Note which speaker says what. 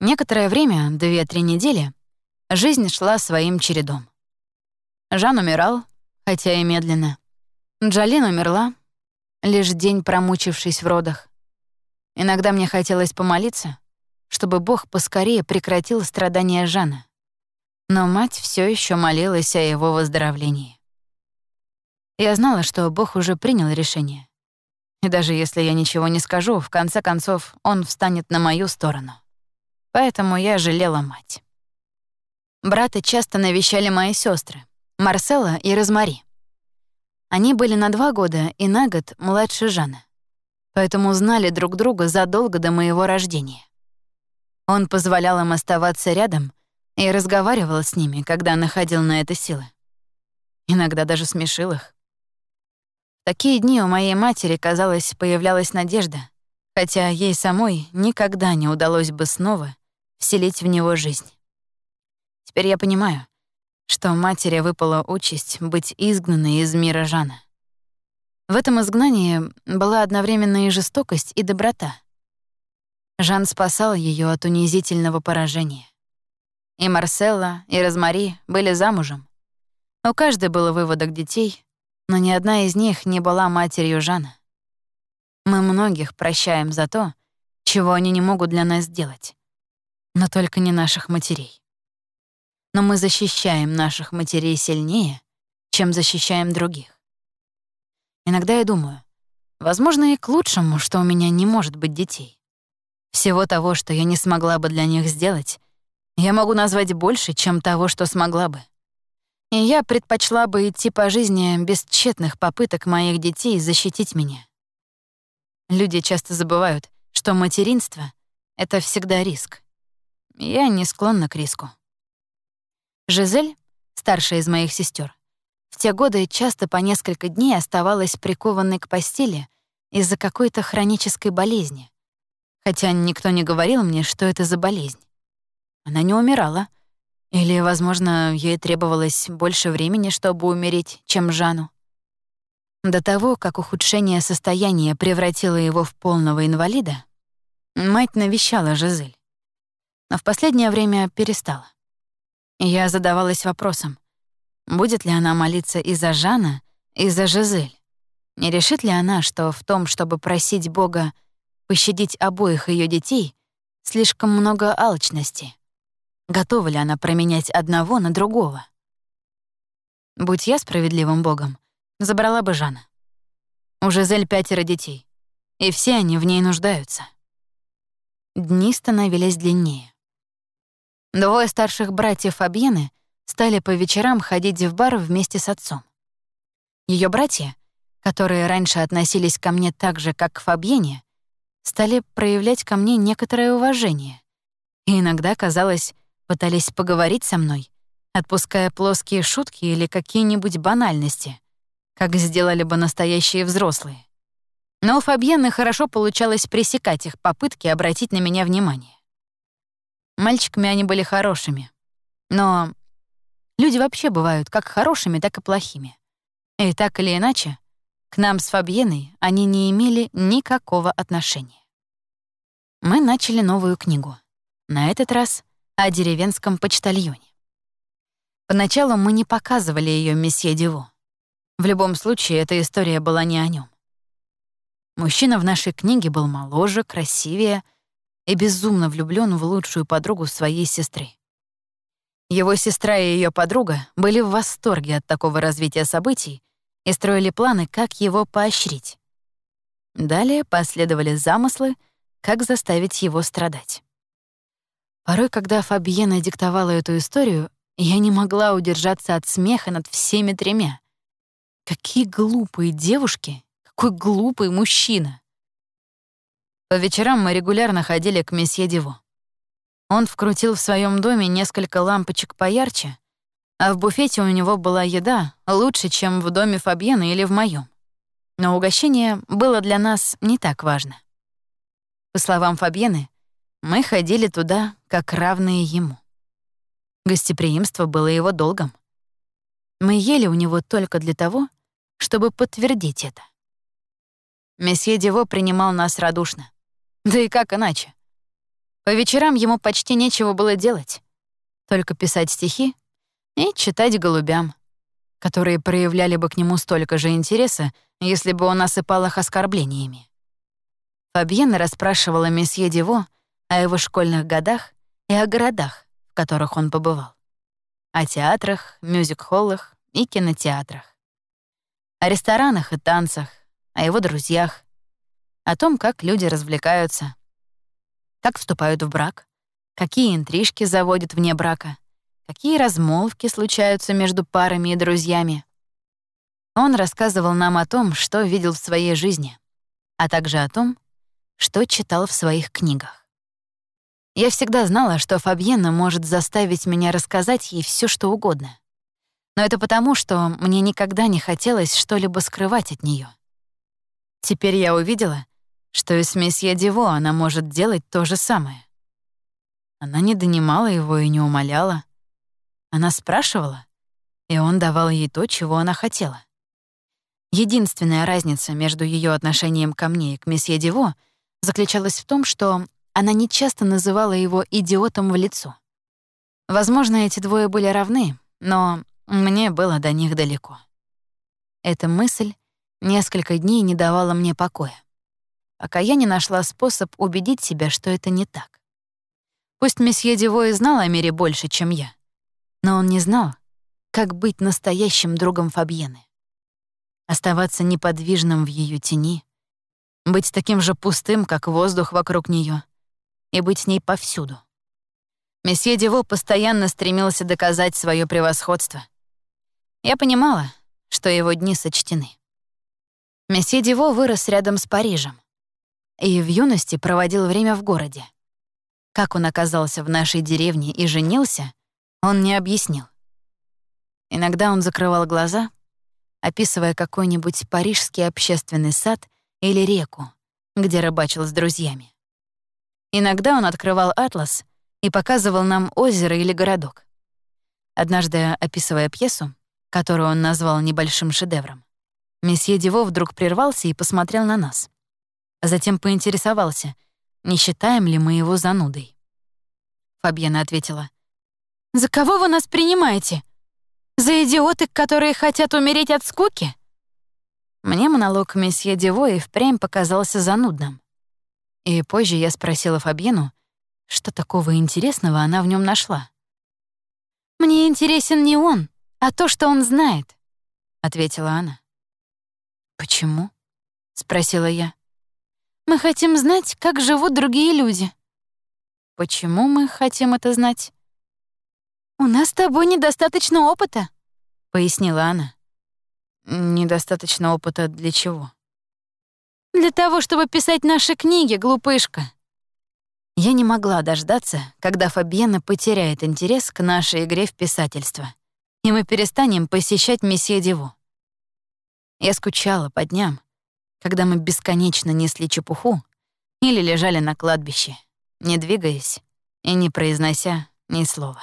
Speaker 1: Некоторое время, две-три недели, жизнь шла своим чередом. Жан умирал, хотя и медленно. Джалин умерла, лишь день промучившись в родах. Иногда мне хотелось помолиться, чтобы Бог поскорее прекратил страдания Жана. Но мать все еще молилась о его выздоровлении. Я знала, что Бог уже принял решение. И даже если я ничего не скажу, в конце концов он встанет на мою сторону. Поэтому я жалела мать. Браты часто навещали мои сестры, Марсела и Розмари. Они были на два года и на год младше Жана, поэтому знали друг друга задолго до моего рождения. Он позволял им оставаться рядом и разговаривал с ними, когда находил на это силы. Иногда даже смешил их. В такие дни у моей матери, казалось, появлялась надежда, хотя ей самой никогда не удалось бы снова вселить в него жизнь. Теперь я понимаю, что матери выпала участь быть изгнанной из мира Жана. В этом изгнании была одновременно и жестокость, и доброта. Жан спасал ее от унизительного поражения. И Марселла, и Розмари были замужем. У каждой было выводок детей, но ни одна из них не была матерью Жана. Мы многих прощаем за то, чего они не могут для нас сделать, но только не наших матерей но мы защищаем наших матерей сильнее, чем защищаем других. Иногда я думаю, возможно, и к лучшему, что у меня не может быть детей. Всего того, что я не смогла бы для них сделать, я могу назвать больше, чем того, что смогла бы. И я предпочла бы идти по жизни без тщетных попыток моих детей защитить меня. Люди часто забывают, что материнство — это всегда риск. Я не склонна к риску. Жизель, старшая из моих сестер, в те годы часто по несколько дней оставалась прикованной к постели из-за какой-то хронической болезни, хотя никто не говорил мне, что это за болезнь. Она не умирала, или, возможно, ей требовалось больше времени, чтобы умереть, чем Жану. До того, как ухудшение состояния превратило его в полного инвалида, мать навещала Жизель. Но в последнее время перестала. Я задавалась вопросом, будет ли она молиться и за Жана, и за Жизель. Не решит ли она, что в том, чтобы просить Бога пощадить обоих ее детей, слишком много алчности? Готова ли она променять одного на другого? Будь я справедливым Богом, забрала бы Жана. У Жизель пятеро детей, и все они в ней нуждаются. Дни становились длиннее. Двое старших братьев Фабьены стали по вечерам ходить в бар вместе с отцом. Ее братья, которые раньше относились ко мне так же, как к Фабьене, стали проявлять ко мне некоторое уважение. И иногда, казалось, пытались поговорить со мной, отпуская плоские шутки или какие-нибудь банальности, как сделали бы настоящие взрослые. Но у Фабьены хорошо получалось пресекать их попытки обратить на меня внимание. Мальчиками они были хорошими. Но люди вообще бывают как хорошими, так и плохими. И так или иначе, к нам с Фабьеной они не имели никакого отношения. Мы начали новую книгу. На этот раз о деревенском почтальоне. Поначалу мы не показывали ее месье Диво. В любом случае, эта история была не о нем. Мужчина в нашей книге был моложе, красивее, и безумно влюблён в лучшую подругу своей сестры. Его сестра и её подруга были в восторге от такого развития событий и строили планы, как его поощрить. Далее последовали замыслы, как заставить его страдать. Порой, когда Фабьена диктовала эту историю, я не могла удержаться от смеха над всеми тремя. Какие глупые девушки, какой глупый мужчина. По вечерам мы регулярно ходили к месье Диво. Он вкрутил в своем доме несколько лампочек поярче, а в буфете у него была еда лучше, чем в доме Фабьена или в моем. Но угощение было для нас не так важно. По словам Фабьены, мы ходили туда как равные ему. Гостеприимство было его долгом. Мы ели у него только для того, чтобы подтвердить это. Месье Диво принимал нас радушно. Да и как иначе? По вечерам ему почти нечего было делать. Только писать стихи и читать голубям, которые проявляли бы к нему столько же интереса, если бы он осыпал их оскорблениями. Фабьена расспрашивала месье Диво о его школьных годах и о городах, в которых он побывал. О театрах, мюзик-холлах и кинотеатрах. О ресторанах и танцах, о его друзьях, о том, как люди развлекаются, как вступают в брак, какие интрижки заводят вне брака, какие размолвки случаются между парами и друзьями. Он рассказывал нам о том, что видел в своей жизни, а также о том, что читал в своих книгах. Я всегда знала, что Фабьена может заставить меня рассказать ей все, что угодно. Но это потому, что мне никогда не хотелось что-либо скрывать от нее. Теперь я увидела, что и с месье Диво она может делать то же самое. Она не донимала его и не умоляла. Она спрашивала, и он давал ей то, чего она хотела. Единственная разница между ее отношением ко мне и к месье Диво заключалась в том, что она нечасто называла его идиотом в лицо. Возможно, эти двое были равны, но мне было до них далеко. Эта мысль несколько дней не давала мне покоя, пока я не нашла способ убедить себя, что это не так. Пусть месье Диво и знал о мире больше, чем я, но он не знал, как быть настоящим другом Фабьены. Оставаться неподвижным в ее тени, быть таким же пустым, как воздух вокруг нее, и быть с ней повсюду. Месье Диво постоянно стремился доказать свое превосходство. Я понимала, что его дни сочтены. Месье Диво вырос рядом с Парижем и в юности проводил время в городе. Как он оказался в нашей деревне и женился, он не объяснил. Иногда он закрывал глаза, описывая какой-нибудь парижский общественный сад или реку, где рыбачил с друзьями. Иногда он открывал атлас и показывал нам озеро или городок. Однажды, описывая пьесу, которую он назвал небольшим шедевром, месье Диво вдруг прервался и посмотрел на нас. Затем поинтересовался, не считаем ли мы его занудой. Фабьена ответила, «За кого вы нас принимаете? За идиоты, которые хотят умереть от скуки?» Мне монолог месье Диво и впрямь показался занудным. И позже я спросила Фабьену, что такого интересного она в нем нашла. «Мне интересен не он, а то, что он знает», — ответила она. «Почему?» — спросила я. «Мы хотим знать, как живут другие люди». «Почему мы хотим это знать?» «У нас с тобой недостаточно опыта», — пояснила она. Недостаточно опыта для чего? Для того, чтобы писать наши книги, глупышка. Я не могла дождаться, когда Фабьена потеряет интерес к нашей игре в писательство, и мы перестанем посещать месье Диву. Я скучала по дням, когда мы бесконечно несли чепуху или лежали на кладбище, не двигаясь и не произнося ни слова.